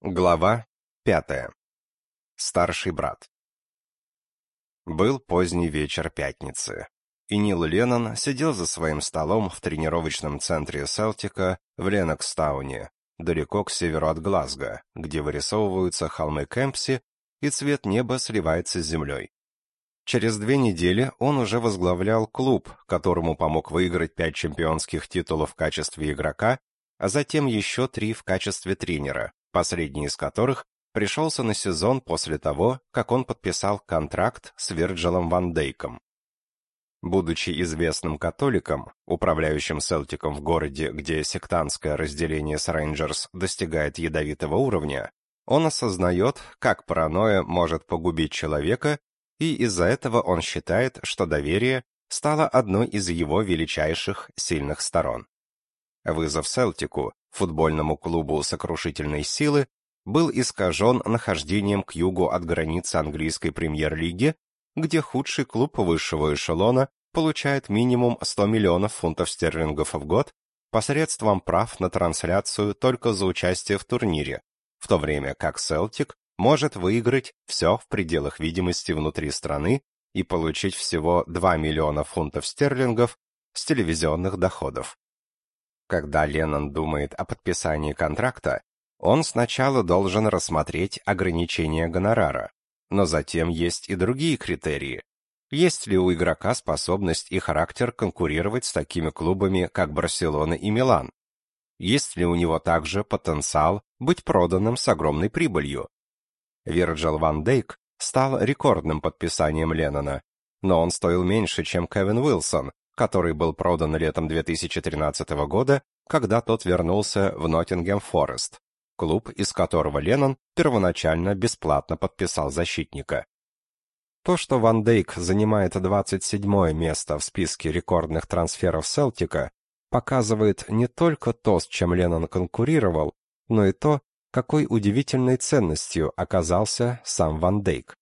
Глава пятая. Старший брат. Был поздний вечер пятницы, и Нил Леннон сидел за своим столом в тренировочном центре Селтика в Ленокстауне, далеко к северу от Глазго, где вырисовываются холмы Кемпси, и цвет неба сливается с землей. Через две недели он уже возглавлял клуб, которому помог выиграть пять чемпионских титулов в качестве игрока, а затем еще три в качестве тренера, последний из которых пришелся на сезон после того, как он подписал контракт с Вирджилом Ван Дейком. Будучи известным католиком, управляющим Селтиком в городе, где сектантское разделение с Рейнджерс достигает ядовитого уровня, он осознает, как паранойя может погубить человека, и из-за этого он считает, что доверие стало одной из его величайших сильных сторон. Вызов Селтику футбольному клубу сокрушительной силы, был искажен нахождением к югу от границы английской премьер-лиги, где худший клуб высшего эшелона получает минимум 100 миллионов фунтов стерлингов в год посредством прав на трансляцию только за участие в турнире, в то время как Селтик может выиграть все в пределах видимости внутри страны и получить всего 2 миллиона фунтов стерлингов с телевизионных доходов. Когда Леннон думает о подписании контракта, он сначала должен рассмотреть ограничения гонорара, но затем есть и другие критерии. Есть ли у игрока способность и характер конкурировать с такими клубами, как Барселона и Милан? Есть ли у него также потенциал быть проданным с огромной прибылью? Вирджил Ван Дейк стал рекордным подписанием Леннона, но он стоил меньше, чем Кевин Уилсон, который был продан летом 2013 года, когда тот вернулся в Ноттингем Форест, клуб, из которого Леннон первоначально бесплатно подписал защитника. То, что Ван Дейк занимает 27 место в списке рекордных трансферов Селтика, показывает не только то, с чем Леннон конкурировал, но и то, какой удивительной ценностью оказался сам Ван Дейк.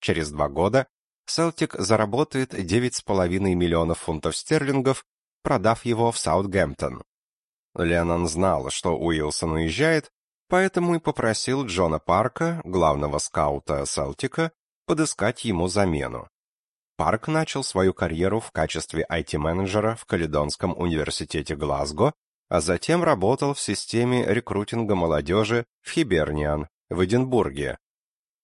Через два года Селтик заработает 9,5 миллионов фунтов стерлингов, продав его в Саутгемптон. Леннон знал, что Уилсон уезжает, поэтому и попросил Джона Парка, главного скаута Селтика, подыскать ему замену. Парк начал свою карьеру в качестве IT-менеджера в Каледонском университете Глазго, а затем работал в системе рекрутинга молодежи в Хиберниан в Эдинбурге,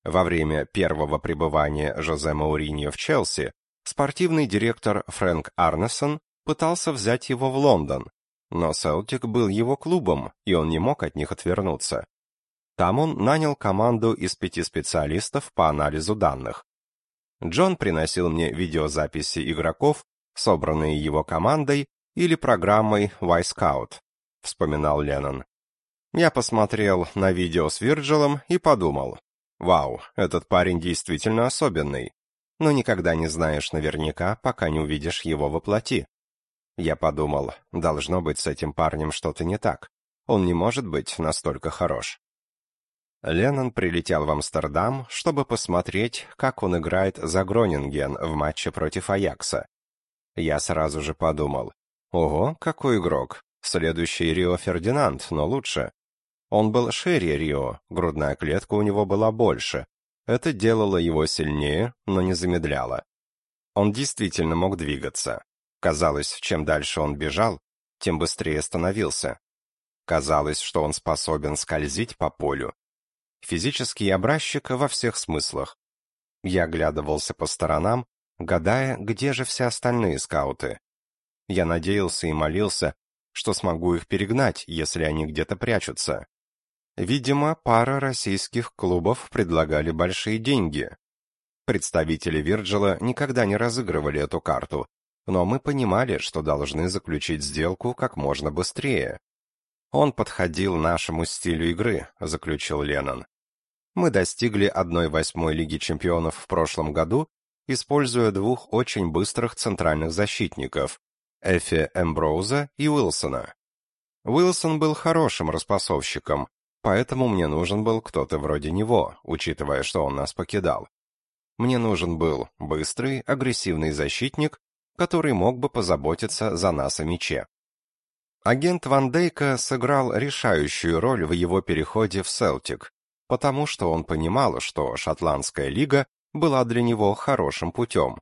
во время первого пребывания Жозе Мауриньо в Челси спортивный директор Фрэнк Арнесон пытался взять его в Лондон, но Селтик был его клубом, и он не мог от них отвернуться. Там он нанял команду из пяти специалистов по анализу данных. Джон приносил мне видеозаписи игроков, собранные его командой или программой Y-Scout, вспоминал Леннон. Я посмотрел на видео с Вирджилом и подумал, Вау, этот парень действительно особенный. Но никогда не знаешь наверняка, пока не увидишь его воплоти. Я подумал, должно быть с этим парнем что-то не так. Он не может быть настолько хорош. Леннон прилетел в Амстердам, чтобы посмотреть, как он играет за Гронинген в матче против Аякса. Я сразу же подумал, ого, какой игрок, следующий Рио Фердинанд, но лучше. Он был шире Рио, грудная клетка у него была больше. Это делало его сильнее, но не замедляло. Он действительно мог двигаться. Казалось, чем дальше он бежал, тем быстрее становился. Казалось, что он способен скользить по полю. Физический образчик во всех смыслах. Я оглядывался по сторонам, гадая, где же все остальные скауты. Я надеялся и молился, что смогу их перегнать, если они где-то прячутся. Видимо, пара российских клубов предлагали большие деньги. Представители Вирджила никогда не разыгрывали эту карту, но мы понимали, что должны заключить сделку как можно быстрее. Он подходил нашему стилю игры, заключил Леннон. Мы достигли 1/8 Лиги чемпионов в прошлом году, используя двух очень быстрых центральных защитников Эфи Эмброуза и Уилсона. Уилсон был хорошим распасовщиком, Поэтому мне нужен был кто-то вроде него, учитывая, что он нас покидал. Мне нужен был быстрый, агрессивный защитник, который мог бы позаботиться за нас о мяче. Агент Ван Дейка сыграл решающую роль в его переходе в Селтик, потому что он понимал, что шотландская лига была для него хорошим путем.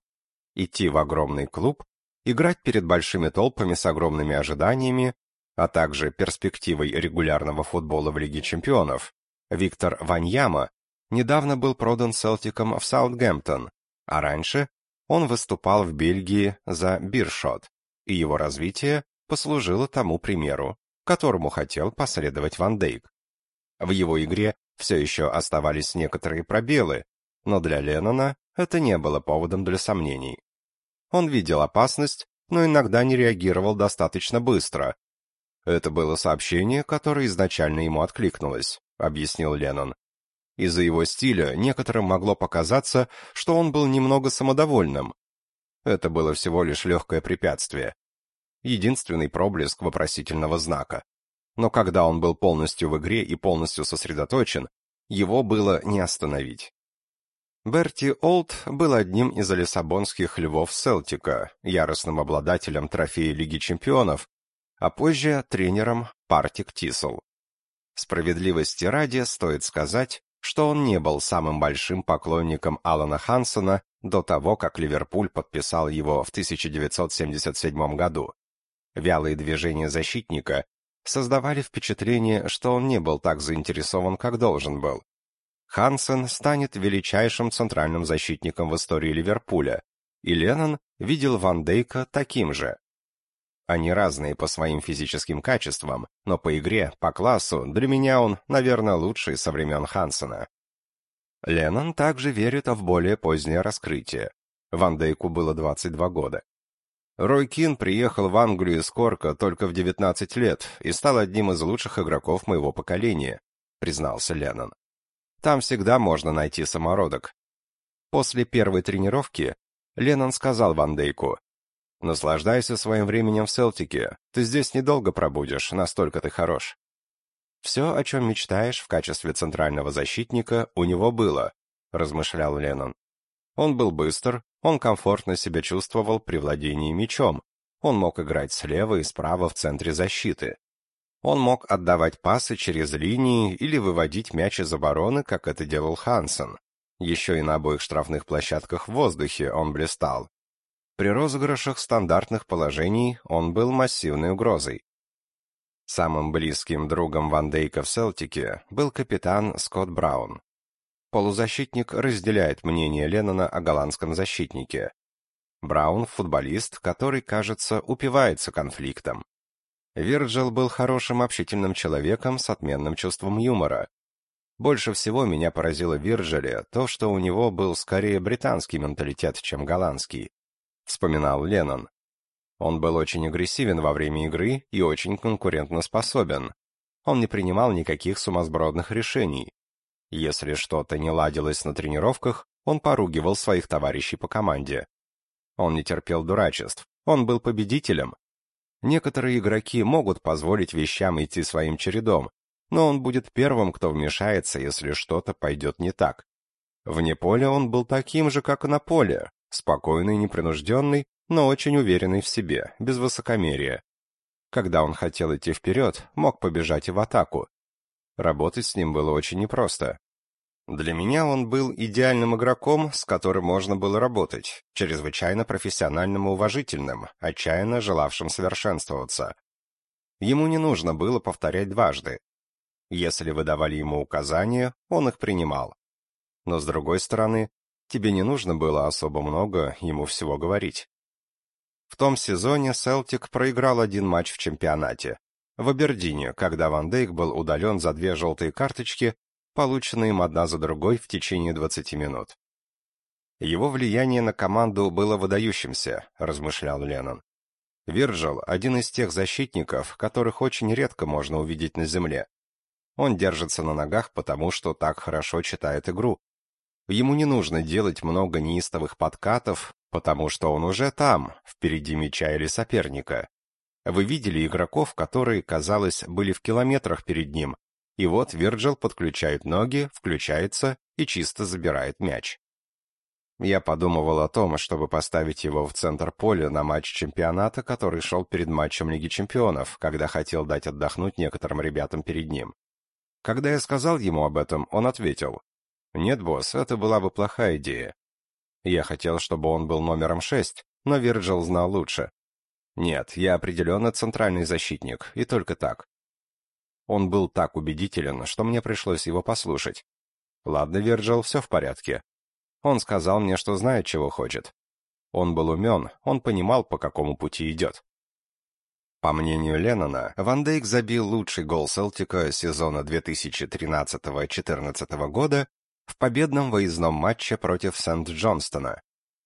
Идти в огромный клуб, играть перед большими толпами с огромными ожиданиями, а также перспективой регулярного футбола в Лиге чемпионов. Виктор Ваньяма недавно был продан Селтиком в Саутгемптон, а раньше он выступал в Бельгии за Биршот, и его развитие послужило тому примеру, которому хотел последовать Ван Дейк. В его игре все еще оставались некоторые пробелы, но для Леннона это не было поводом для сомнений. Он видел опасность, но иногда не реагировал достаточно быстро. Это было сообщение, которое изначально ему откликнулось, объяснил Леннон. Из-за его стиля некоторым могло показаться, что он был немного самодовольным. Это было всего лишь легкое препятствие. Единственный проблеск вопросительного знака. Но когда он был полностью в игре и полностью сосредоточен, его было не остановить. Берти Олд был одним из лиссабонских львов Селтика, яростным обладателем трофея Лиги чемпионов, а позже тренером Партик Тисел. Справедливости ради стоит сказать, что он не был самым большим поклонником Алана Хансона до того, как Ливерпуль подписал его в 1977 году. Вялые движения защитника создавали впечатление, что он не был так заинтересован, как должен был. Хансен станет величайшим центральным защитником в истории Ливерпуля, и Леннон видел Ван Дейка таким же. Они разные по своим физическим качествам, но по игре, по классу, для меня он, наверное, лучший со времен Хансена. Леннон также верит в более позднее раскрытие. Ван Дейку было 22 года. Рой Кин приехал в Англию из Корка только в 19 лет и стал одним из лучших игроков моего поколения, признался Леннон. Там всегда можно найти самородок. После первой тренировки Леннон сказал Ван Дейку, Наслаждайся своим временем в Селтике. Ты здесь недолго пробудешь, настолько ты хорош. Все, о чем мечтаешь в качестве центрального защитника, у него было, размышлял Леннон. Он был быстр, он комфортно себя чувствовал при владении мячом. Он мог играть слева и справа в центре защиты. Он мог отдавать пасы через линии или выводить мяч из обороны, как это делал Хансен. Еще и на обоих штрафных площадках в воздухе он блистал. При розыгрышах стандартных положений он был массивной угрозой. Самым близким другом Ван Дейка в Селтике был капитан Скотт Браун. Полузащитник разделяет мнение Леннона о голландском защитнике. Браун – футболист, который, кажется, упивается конфликтом. Вирджил был хорошим общительным человеком с отменным чувством юмора. Больше всего меня поразило Вирджиле то, что у него был скорее британский менталитет, чем голландский вспоминал Леннон. Он был очень агрессивен во время игры и очень конкурентоспособен. Он не принимал никаких сумасбродных решений. Если что-то не ладилось на тренировках, он поругивал своих товарищей по команде. Он не терпел дурачеств, он был победителем. Некоторые игроки могут позволить вещам идти своим чередом, но он будет первым, кто вмешается, если что-то пойдет не так. Вне поля он был таким же, как и на поле, Спокойный, непринужденный, но очень уверенный в себе, без высокомерия. Когда он хотел идти вперед, мог побежать и в атаку. Работать с ним было очень непросто. Для меня он был идеальным игроком, с которым можно было работать, чрезвычайно профессиональным и уважительным, отчаянно желавшим совершенствоваться. Ему не нужно было повторять дважды. Если вы давали ему указания, он их принимал. Но с другой стороны, Тебе не нужно было особо много ему всего говорить. В том сезоне Селтик проиграл один матч в чемпионате. В Абердине, когда Ван Дейк был удален за две желтые карточки, полученные им одна за другой в течение 20 минут. Его влияние на команду было выдающимся, размышлял Леннон. Вирджил – один из тех защитников, которых очень редко можно увидеть на земле. Он держится на ногах, потому что так хорошо читает игру, Ему не нужно делать много неистовых подкатов, потому что он уже там, впереди мяча или соперника. Вы видели игроков, которые, казалось, были в километрах перед ним, и вот Вирджил подключает ноги, включается и чисто забирает мяч. Я подумывал о том, чтобы поставить его в центр поля на матч чемпионата, который шел перед матчем Лиги чемпионов, когда хотел дать отдохнуть некоторым ребятам перед ним. Когда я сказал ему об этом, он ответил, «Нет, босс, это была бы плохая идея». Я хотел, чтобы он был номером шесть, но Вирджил знал лучше. Нет, я определенно центральный защитник, и только так. Он был так убедителен, что мне пришлось его послушать. Ладно, Вирджил, все в порядке. Он сказал мне, что знает, чего хочет. Он был умен, он понимал, по какому пути идет. По мнению Леннона, Ван Дейк забил лучший гол Селтика сезона 2013-14 года в победном выездном матче против Сент-Джонстона.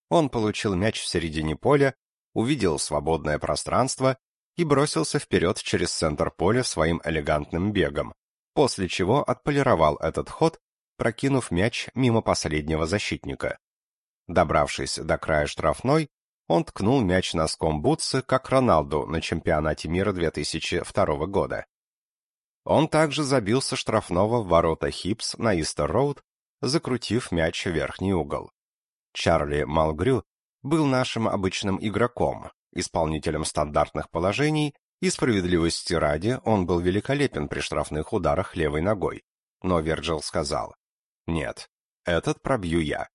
Он получил мяч в середине поля, увидел свободное пространство и бросился вперед через центр поля своим элегантным бегом, после чего отполировал этот ход, прокинув мяч мимо последнего защитника. Добравшись до края штрафной, он ткнул мяч носком бутсы, как Роналду на чемпионате мира 2002 года. Он также забил со штрафного в ворота Хипс на Истер-Роуд, закрутив мяч в верхний угол. Чарли Малгрю был нашим обычным игроком, исполнителем стандартных положений, и справедливости ради он был великолепен при штрафных ударах левой ногой. Но Верджил сказал, «Нет, этот пробью я».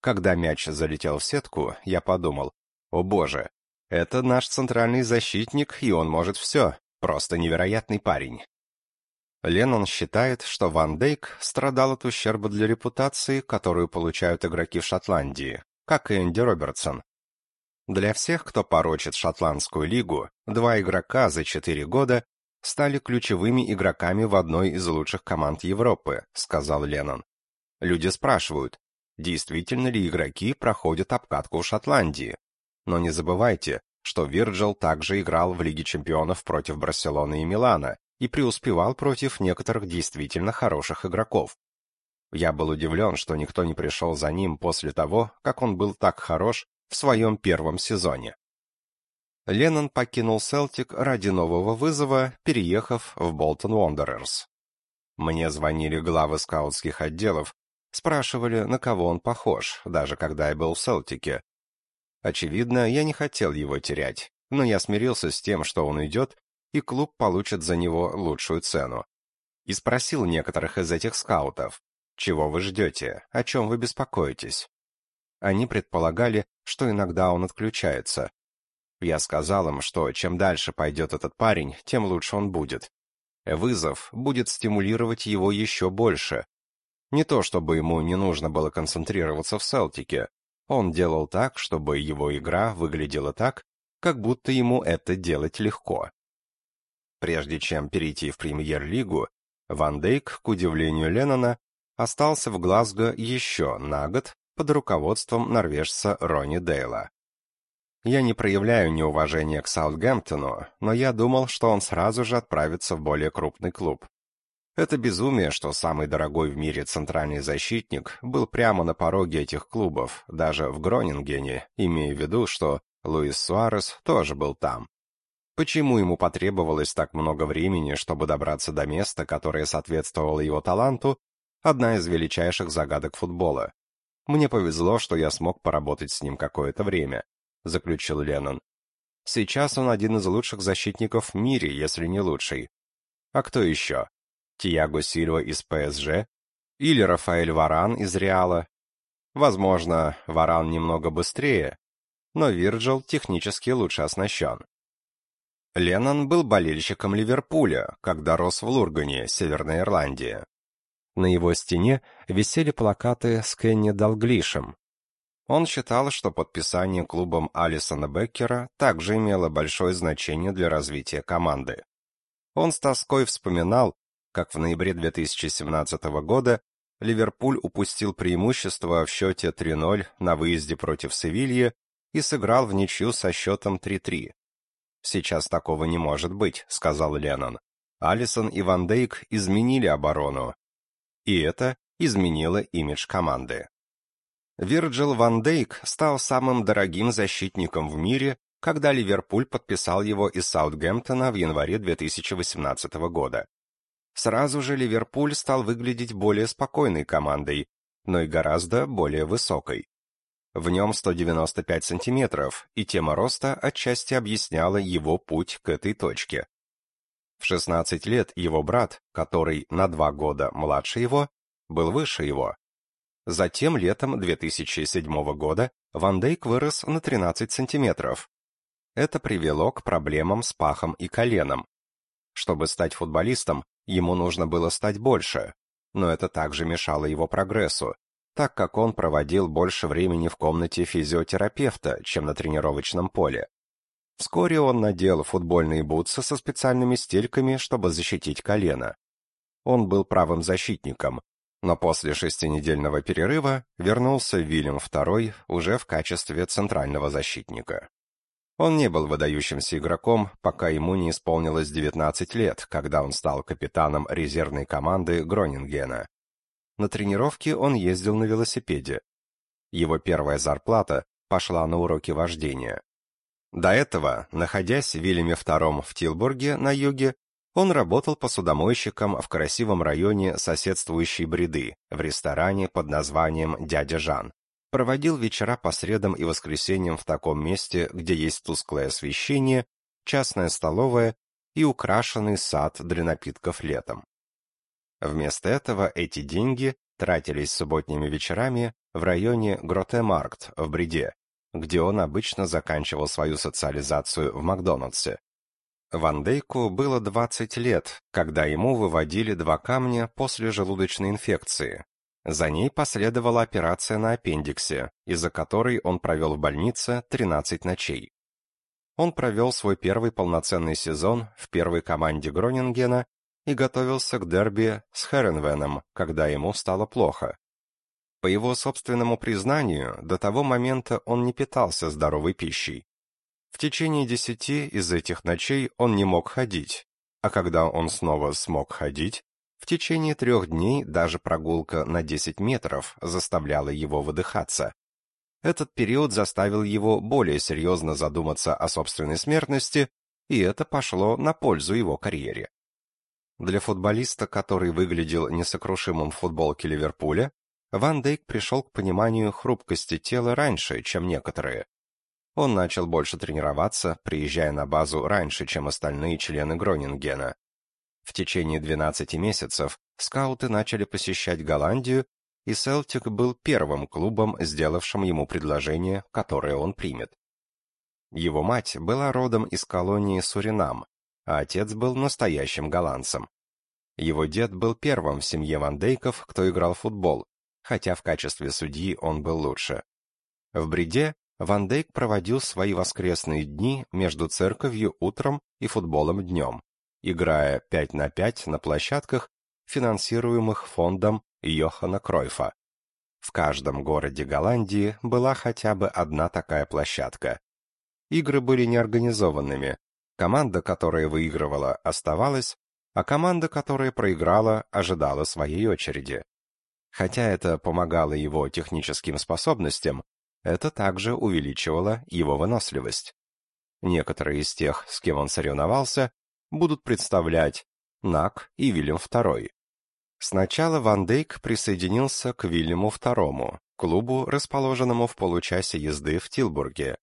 Когда мяч залетел в сетку, я подумал, «О боже, это наш центральный защитник, и он может все, просто невероятный парень». Леннон считает, что Ван Дейк страдал от ущерба для репутации, которую получают игроки в Шотландии, как и Энди Робертсон. Для всех, кто порочит шотландскую лигу, два игрока за четыре года стали ключевыми игроками в одной из лучших команд Европы, сказал Леннон. Люди спрашивают, действительно ли игроки проходят обкатку в Шотландии. Но не забывайте, что Вирджил также играл в Лиге чемпионов против Барселоны и Милана, и преуспевал против некоторых действительно хороших игроков. Я был удивлен, что никто не пришел за ним после того, как он был так хорош в своем первом сезоне. Леннон покинул Селтик ради нового вызова, переехав в Болтон Wanderers. Мне звонили главы скаутских отделов, спрашивали, на кого он похож, даже когда я был в Селтике. Очевидно, я не хотел его терять, но я смирился с тем, что он идет, и клуб получит за него лучшую цену. И спросил некоторых из этих скаутов, чего вы ждете, о чем вы беспокоитесь. Они предполагали, что иногда он отключается. Я сказал им, что чем дальше пойдет этот парень, тем лучше он будет. Вызов будет стимулировать его еще больше. Не то чтобы ему не нужно было концентрироваться в Селтике. Он делал так, чтобы его игра выглядела так, как будто ему это делать легко. Прежде чем перейти в премьер-лигу, Ван Дейк, к удивлению Леннона, остался в Глазго еще на год под руководством норвежца Ронни Дейла. Я не проявляю неуважения к Саутгемптону, но я думал, что он сразу же отправится в более крупный клуб. Это безумие, что самый дорогой в мире центральный защитник был прямо на пороге этих клубов, даже в Гронингене, имея в виду, что Луис Суарес тоже был там. Почему ему потребовалось так много времени, чтобы добраться до места, которое соответствовало его таланту, одна из величайших загадок футбола. Мне повезло, что я смог поработать с ним какое-то время, заключил Леннон. Сейчас он один из лучших защитников в мире, если не лучший. А кто еще? Тиаго Сильва из ПСЖ? Или Рафаэль Варан из Реала? Возможно, Варан немного быстрее, но Вирджил технически лучше оснащен. Леннон был болельщиком Ливерпуля, когда рос в Лургане, Северная Ирландия. На его стене висели плакаты с Кенни Далглишем. Он считал, что подписание клубом Алисона Беккера также имело большое значение для развития команды. Он с тоской вспоминал, как в ноябре 2017 года Ливерпуль упустил преимущество в счете 3-0 на выезде против Севильи и сыграл в ничью со счетом 3-3. «Сейчас такого не может быть», — сказал Леннон. Алисон и Ван Дейк изменили оборону. И это изменило имидж команды. Вирджил Ван Дейк стал самым дорогим защитником в мире, когда Ливерпуль подписал его из Саутгемптона в январе 2018 года. Сразу же Ливерпуль стал выглядеть более спокойной командой, но и гораздо более высокой. В нем 195 сантиметров, и тема роста отчасти объясняла его путь к этой точке. В 16 лет его брат, который на два года младше его, был выше его. Затем летом 2007 года Ван Дейк вырос на 13 сантиметров. Это привело к проблемам с пахом и коленом. Чтобы стать футболистом, ему нужно было стать больше, но это также мешало его прогрессу, так как он проводил больше времени в комнате физиотерапевта, чем на тренировочном поле. Вскоре он надел футбольные бутсы со специальными стельками, чтобы защитить колено. Он был правым защитником, но после шестинедельного перерыва вернулся Вильям II уже в качестве центрального защитника. Он не был выдающимся игроком, пока ему не исполнилось 19 лет, когда он стал капитаном резервной команды Гронингена. На тренировки он ездил на велосипеде. Его первая зарплата пошла на уроки вождения. До этого, находясь в Вильяме II в Тилбурге на юге, он работал посудомойщиком в красивом районе соседствующей Бреды, в ресторане под названием «Дядя Жан». Проводил вечера по средам и воскресеньям в таком месте, где есть тусклое освещение, частная столовая и украшенный сад для напитков летом. Вместо этого эти деньги тратились субботними вечерами в районе Гротемаркт в Бреде, где он обычно заканчивал свою социализацию в Макдональдсе. Ван Дейку было 20 лет, когда ему выводили два камня после желудочной инфекции. За ней последовала операция на аппендиксе, из-за которой он провел в больнице 13 ночей. Он провел свой первый полноценный сезон в первой команде Гронингена и готовился к дерби с Херенвеном, когда ему стало плохо. По его собственному признанию, до того момента он не питался здоровой пищей. В течение десяти из этих ночей он не мог ходить, а когда он снова смог ходить, в течение трех дней даже прогулка на 10 метров заставляла его выдыхаться. Этот период заставил его более серьезно задуматься о собственной смертности, и это пошло на пользу его карьере. Для футболиста, который выглядел несокрушимым в футболке Ливерпуля, Ван Дейк пришел к пониманию хрупкости тела раньше, чем некоторые. Он начал больше тренироваться, приезжая на базу раньше, чем остальные члены Гронингена. В течение 12 месяцев скауты начали посещать Голландию, и Селтик был первым клубом, сделавшим ему предложение, которое он примет. Его мать была родом из колонии Суринам, а отец был настоящим голландцем. Его дед был первым в семье Ван Дейков, кто играл в футбол, хотя в качестве судьи он был лучше. В Бреде Ван Дейк проводил свои воскресные дни между церковью утром и футболом днем, играя 5 на 5 на площадках, финансируемых фондом Йохана Кройфа. В каждом городе Голландии была хотя бы одна такая площадка. Игры были неорганизованными, Команда, которая выигрывала, оставалась, а команда, которая проиграла, ожидала своей очереди. Хотя это помогало его техническим способностям, это также увеличивало его выносливость. Некоторые из тех, с кем он соревновался, будут представлять Нак и Вильям II. Сначала Ван Дейк присоединился к Вильяму II, клубу, расположенному в получасе езды в Тилбурге.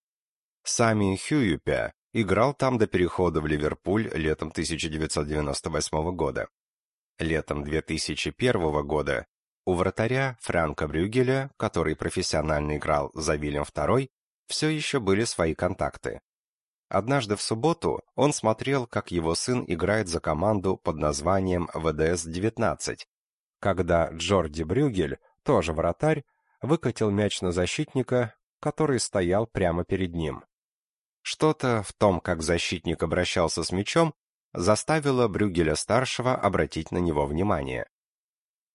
Сами Хьююпя Играл там до перехода в Ливерпуль летом 1998 года. Летом 2001 года у вратаря Франка Брюгеля, который профессионально играл за Вильям II, все еще были свои контакты. Однажды в субботу он смотрел, как его сын играет за команду под названием ВДС-19, когда Джорди Брюгель, тоже вратарь, выкатил мяч на защитника, который стоял прямо перед ним. Что-то в том, как защитник обращался с мячом, заставило Брюгеля-старшего обратить на него внимание.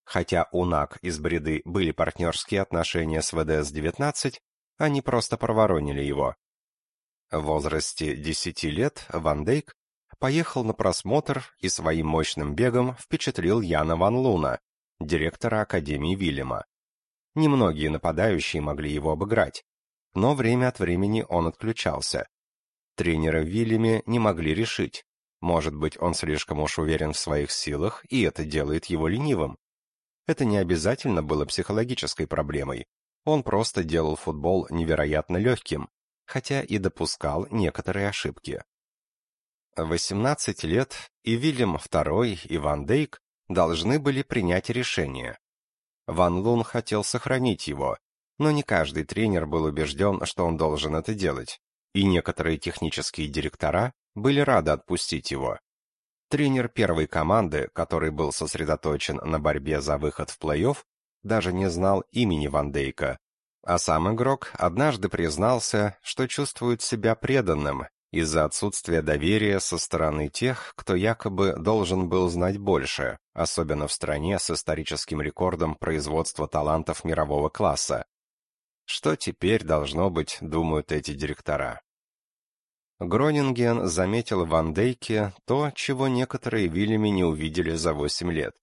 Хотя у НАК из Бреды были партнерские отношения с ВДС-19, они просто проворонили его. В возрасте 10 лет Ван Дейк поехал на просмотр и своим мощным бегом впечатлил Яна Ван Луна, директора Академии Вильяма. Немногие нападающие могли его обыграть, но время от времени он отключался. Тренеры Вильяме не могли решить. Может быть, он слишком уж уверен в своих силах, и это делает его ленивым. Это не обязательно было психологической проблемой. Он просто делал футбол невероятно легким, хотя и допускал некоторые ошибки. 18 лет и Вильям II, и Ван Дейк должны были принять решение. Ван Лун хотел сохранить его, но не каждый тренер был убежден, что он должен это делать, и некоторые технические директора были рады отпустить его. Тренер первой команды, который был сосредоточен на борьбе за выход в плей-офф, даже не знал имени Ван Дейка, а сам игрок однажды признался, что чувствует себя преданным из-за отсутствия доверия со стороны тех, кто якобы должен был знать больше, особенно в стране с историческим рекордом производства талантов мирового класса. Что теперь должно быть, думают эти директора? Гронинген заметил в Ван то, чего некоторые Вильями не увидели за 8 лет.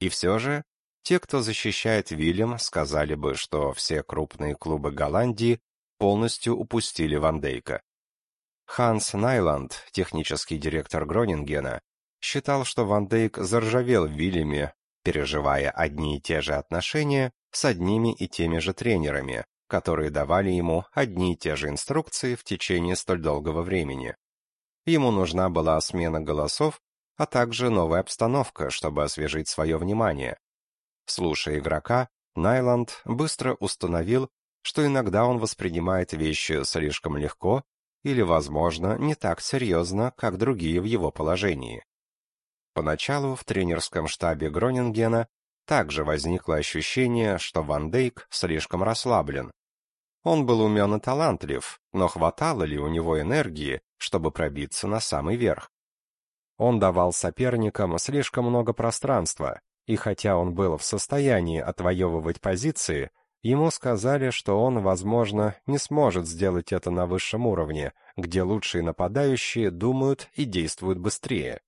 И все же, те, кто защищает Вильям, сказали бы, что все крупные клубы Голландии полностью упустили Ван Дейка. Ханс Найланд, технический директор Гронингена, считал, что Ван Дейк заржавел в Вильяме, переживая одни и те же отношения с одними и теми же тренерами, которые давали ему одни и те же инструкции в течение столь долгого времени. Ему нужна была смена голосов, а также новая обстановка, чтобы освежить свое внимание. Слушая игрока, Найланд быстро установил, что иногда он воспринимает вещи слишком легко или, возможно, не так серьезно, как другие в его положении. Поначалу в тренерском штабе Гронингена также возникло ощущение, что Ван Дейк слишком расслаблен. Он был умен и талантлив, но хватало ли у него энергии, чтобы пробиться на самый верх? Он давал соперникам слишком много пространства, и хотя он был в состоянии отвоевывать позиции, Ему сказали, что он, возможно, не сможет сделать это на высшем уровне, где лучшие нападающие думают и действуют быстрее.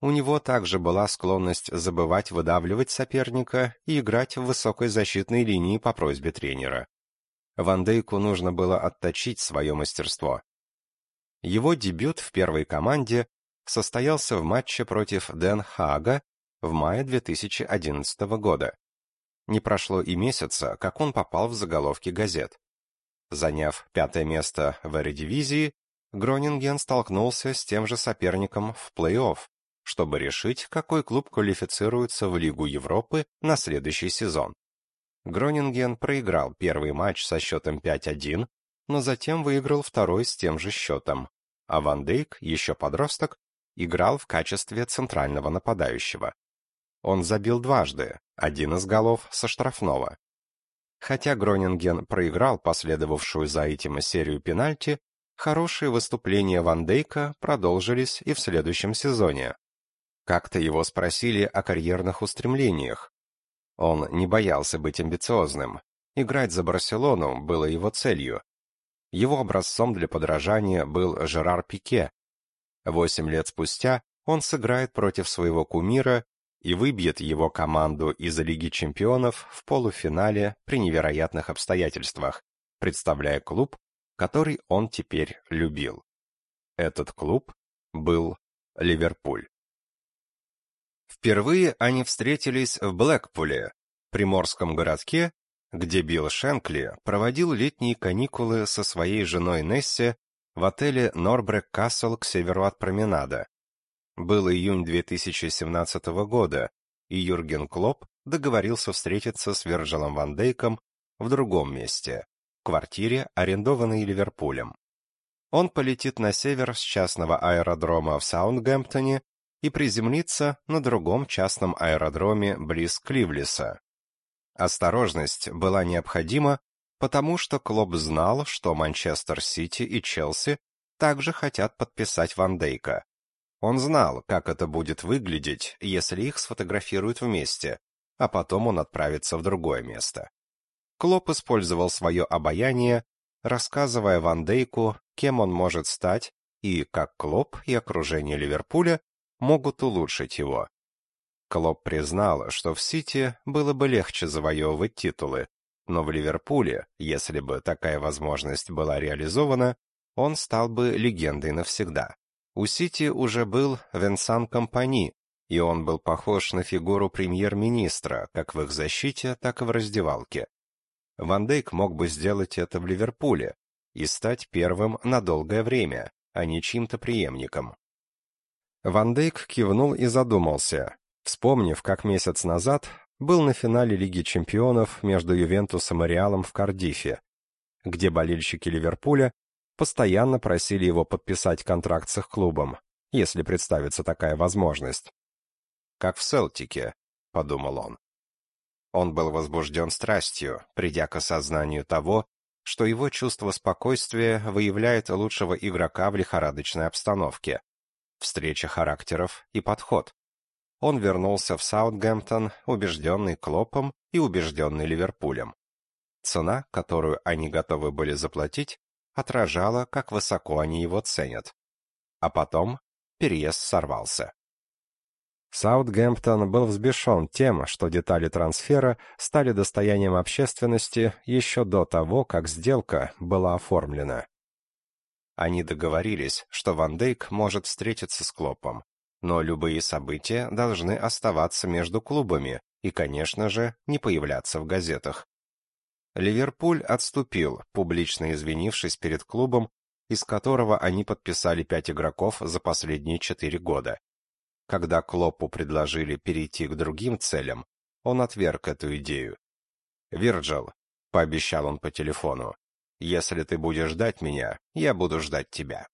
У него также была склонность забывать выдавливать соперника и играть в высокой защитной линии по просьбе тренера. Ван Дейку нужно было отточить свое мастерство. Его дебют в первой команде состоялся в матче против Ден Хага в мае 2011 года. Не прошло и месяца, как он попал в заголовки газет. Заняв пятое место в эридивизии, Гронинген столкнулся с тем же соперником в плей-офф, чтобы решить, какой клуб квалифицируется в Лигу Европы на следующий сезон. Гронинген проиграл первый матч со счетом 5-1, но затем выиграл второй с тем же счетом, а Ван Дейк, еще подросток, играл в качестве центрального нападающего. Он забил дважды, один из голов со штрафного. Хотя Гронинген проиграл последовавшую за этим серию пенальти, хорошие выступления Ван Дейка продолжились и в следующем сезоне. Как-то его спросили о карьерных устремлениях. Он не боялся быть амбициозным. Играть за Барселону было его целью. Его образцом для подражания был Жерар Пике. Восемь лет спустя он сыграет против своего кумира и выбьет его команду из Лиги чемпионов в полуфинале при невероятных обстоятельствах, представляя клуб, который он теперь любил. Этот клуб был Ливерпуль. Впервые они встретились в Блэкпуле, приморском городке, где Билл Шенкли проводил летние каникулы со своей женой Несси в отеле Норбрек Кассел к северу от променада. Был июнь 2017 года, и Юрген Клоп договорился встретиться с Верджилом Ван Дейком в другом месте, в квартире, арендованной Ливерпулем. Он полетит на север с частного аэродрома в Саундгемптоне и приземлится на другом частном аэродроме близ Кливлиса. Осторожность была необходима, потому что Клоп знал, что Манчестер Сити и Челси также хотят подписать Ван Дейка. Он знал, как это будет выглядеть, если их сфотографируют вместе, а потом он отправится в другое место. Клоп использовал свое обаяние, рассказывая Ван Дейку, кем он может стать и как Клоп и окружение Ливерпуля могут улучшить его. Клоп признал, что в Сити было бы легче завоевывать титулы, но в Ливерпуле, если бы такая возможность была реализована, он стал бы легендой навсегда. У Сити уже был Венсан Компани, и он был похож на фигуру премьер-министра, как в их защите, так и в раздевалке. Ван Дейк мог бы сделать это в Ливерпуле и стать первым на долгое время, а не чьим-то преемником. Ван Дейк кивнул и задумался, вспомнив, как месяц назад был на финале Лиги чемпионов между Ювентусом и Реалом в Кардифе, где болельщики Ливерпуля постоянно просили его подписать контракт с их клубом, если представится такая возможность. «Как в Селтике», — подумал он. Он был возбужден страстью, придя к осознанию того, что его чувство спокойствия выявляет лучшего игрока в лихорадочной обстановке, встреча характеров и подход. Он вернулся в Саутгемптон, убежденный Клопом и убежденный Ливерпулем. Цена, которую они готовы были заплатить, отражала, как высоко они его ценят. А потом переезд сорвался. Саутгемптон был взбешен тем, что детали трансфера стали достоянием общественности еще до того, как сделка была оформлена. Они договорились, что Ван Дейк может встретиться с Клопом, но любые события должны оставаться между клубами и, конечно же, не появляться в газетах. Ливерпуль отступил, публично извинившись перед клубом, из которого они подписали пять игроков за последние четыре года. Когда Клопу предложили перейти к другим целям, он отверг эту идею. «Вирджил», — пообещал он по телефону, — «если ты будешь ждать меня, я буду ждать тебя».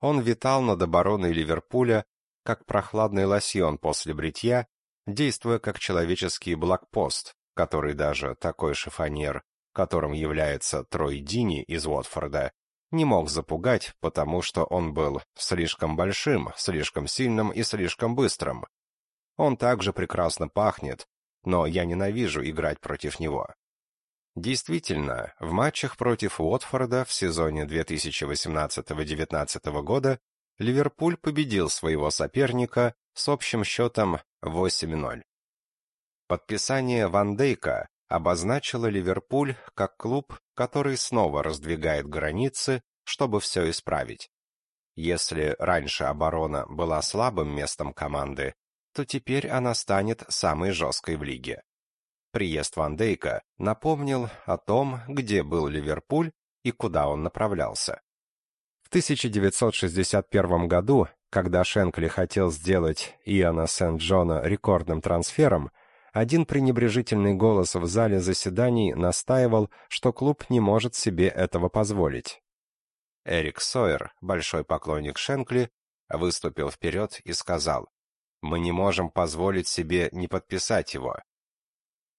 Он витал над обороной Ливерпуля, как прохладный лосьон после бритья, действуя как человеческий блокпост, который даже такой шифонер, которым является Трой Дини из Уотфорда, не мог запугать, потому что он был слишком большим, слишком сильным и слишком быстрым. Он также прекрасно пахнет, но я ненавижу играть против него. Действительно, в матчах против Уотфорда в сезоне 2018-19 года Ливерпуль победил своего соперника с общим счетом 8-0. Подписание Ван Дейка обозначила Ливерпуль как клуб, который снова раздвигает границы, чтобы все исправить. Если раньше оборона была слабым местом команды, то теперь она станет самой жесткой в лиге. Приезд Ван Дейка напомнил о том, где был Ливерпуль и куда он направлялся. В 1961 году, когда Шенкли хотел сделать Иоанна Сент-Джона рекордным трансфером, один пренебрежительный голос в зале заседаний настаивал, что клуб не может себе этого позволить. Эрик Сойер, большой поклонник Шенкли, выступил вперед и сказал, «Мы не можем позволить себе не подписать его».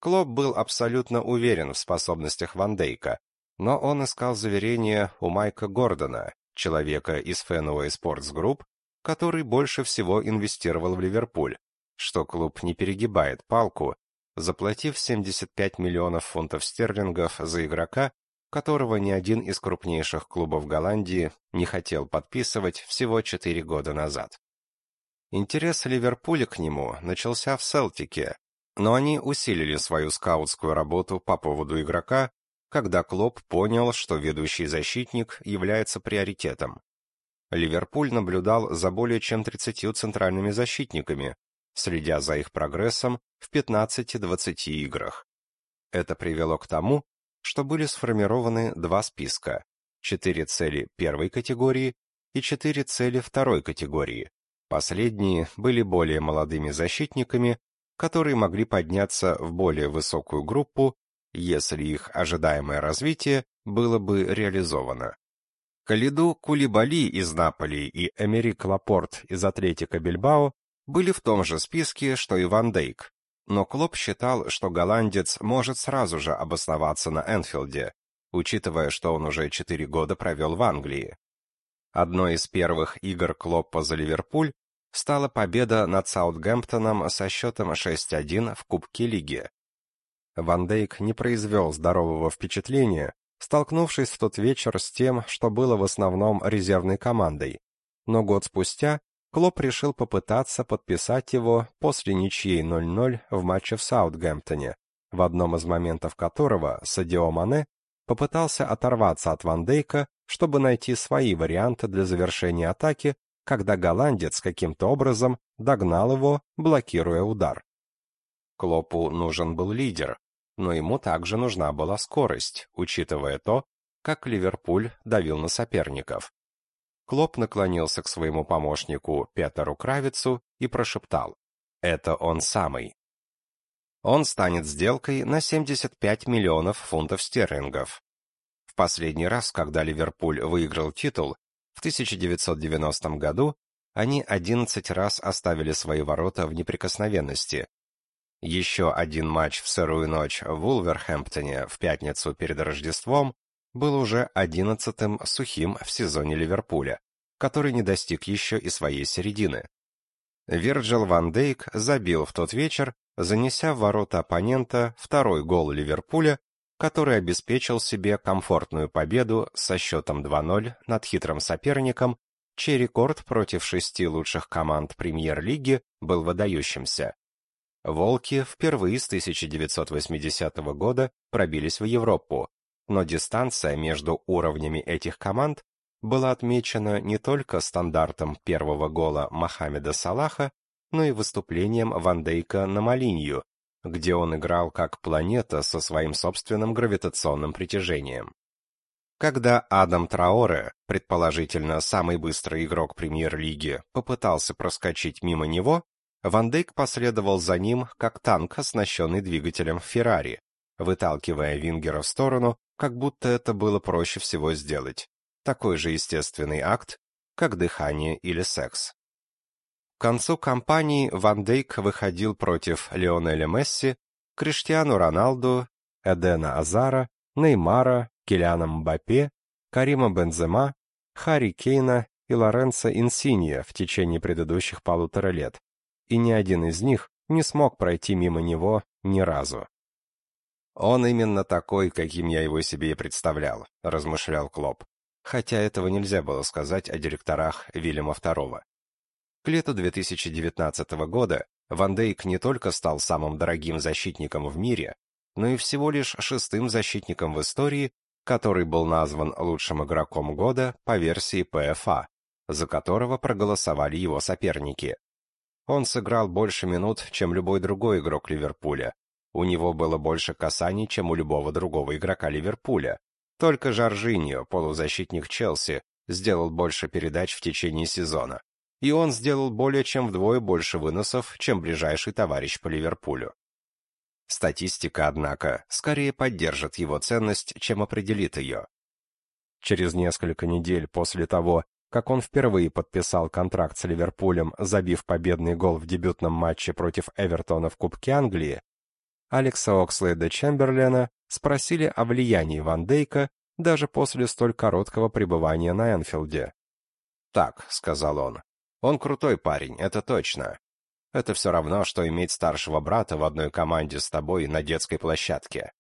Клоп был абсолютно уверен в способностях Ван Дейка, но он искал заверения у Майка Гордона, человека из Fenway Sports Group, который больше всего инвестировал в Ливерпуль, что клуб не перегибает палку, заплатив 75 миллионов фунтов стерлингов за игрока, которого ни один из крупнейших клубов Голландии не хотел подписывать всего 4 года назад. Интерес Ливерпуля к нему начался в Селтике, но они усилили свою скаутскую работу по поводу игрока, когда Клоп понял, что ведущий защитник является приоритетом. Ливерпуль наблюдал за более чем 30 центральными защитниками, следя за их прогрессом в 15-20 играх. Это привело к тому, что были сформированы два списка – четыре цели первой категории и четыре цели второй категории. Последние были более молодыми защитниками, которые могли подняться в более высокую группу, если их ожидаемое развитие было бы реализовано. Калиду Кулибали из Наполи и Эмерик Лапорт из Атлетика Бильбао были в том же списке, что и Ван Дейк. Но Клоп считал, что голландец может сразу же обосноваться на Энфилде, учитывая, что он уже четыре года провел в Англии. Одной из первых игр Клоппа за Ливерпуль стала победа над Саутгемптоном со счетом 6-1 в Кубке Лиги. Ван Дейк не произвел здорового впечатления, столкнувшись в тот вечер с тем, что было в основном резервной командой. Но год спустя Клоп решил попытаться подписать его после ничьей 0-0 в матче в Саутгемптоне, в одном из моментов которого Садио Мане попытался оторваться от Ван Дейка, чтобы найти свои варианты для завершения атаки, когда голландец каким-то образом догнал его, блокируя удар. Клопу нужен был лидер, но ему также нужна была скорость, учитывая то, как Ливерпуль давил на соперников. Клоп наклонился к своему помощнику Петеру Кравицу и прошептал. «Это он самый». Он станет сделкой на 75 миллионов фунтов стерлингов. В последний раз, когда Ливерпуль выиграл титул, в 1990 году, они 11 раз оставили свои ворота в неприкосновенности. Еще один матч в сырую ночь в Вулверхэмптоне в пятницу перед Рождеством был уже одиннадцатым сухим в сезоне Ливерпуля, который не достиг еще и своей середины. Вирджил ван Дейк забил в тот вечер, занеся в ворота оппонента второй гол Ливерпуля, который обеспечил себе комфортную победу со счетом 2-0 над хитрым соперником, чей рекорд против шести лучших команд премьер-лиги был выдающимся. «Волки» впервые с 1980 года пробились в Европу, но дистанция между уровнями этих команд была отмечена не только стандартом первого гола Мохаммеда Салаха, но и выступлением Ван Дейка на Малинью, где он играл как планета со своим собственным гравитационным притяжением. Когда Адам Траоре, предположительно самый быстрый игрок премьер-лиги, попытался проскочить мимо него, Ван Дейк последовал за ним, как танк, оснащенный двигателем Феррари, выталкивая Вингера в сторону как будто это было проще всего сделать. Такой же естественный акт, как дыхание или секс. К концу кампании Ван Дейк выходил против Лионеля Месси, Криштиану Роналду, Эдена Азара, Неймара, Килиана Мбаппе, Карима Бензема, Харри Кейна и Лоренцо Инсинья в течение предыдущих полутора лет, и ни один из них не смог пройти мимо него ни разу. «Он именно такой, каким я его себе и представлял», — размышлял Клоп. Хотя этого нельзя было сказать о директорах Вильяма II. К лету 2019 года Ван Дейк не только стал самым дорогим защитником в мире, но и всего лишь шестым защитником в истории, который был назван лучшим игроком года по версии ПФА, за которого проголосовали его соперники. Он сыграл больше минут, чем любой другой игрок Ливерпуля, у него было больше касаний, чем у любого другого игрока Ливерпуля. Только Жоржиньо, полузащитник Челси, сделал больше передач в течение сезона. И он сделал более чем вдвое больше выносов, чем ближайший товарищ по Ливерпулю. Статистика, однако, скорее поддержит его ценность, чем определит ее. Через несколько недель после того, как он впервые подписал контракт с Ливерпулем, забив победный гол в дебютном матче против Эвертона в Кубке Англии, Алекса Окслейда Чемберлена спросили о влиянии Ван Дейка даже после столь короткого пребывания на Энфилде. «Так», — сказал он, — «он крутой парень, это точно. Это все равно, что иметь старшего брата в одной команде с тобой на детской площадке.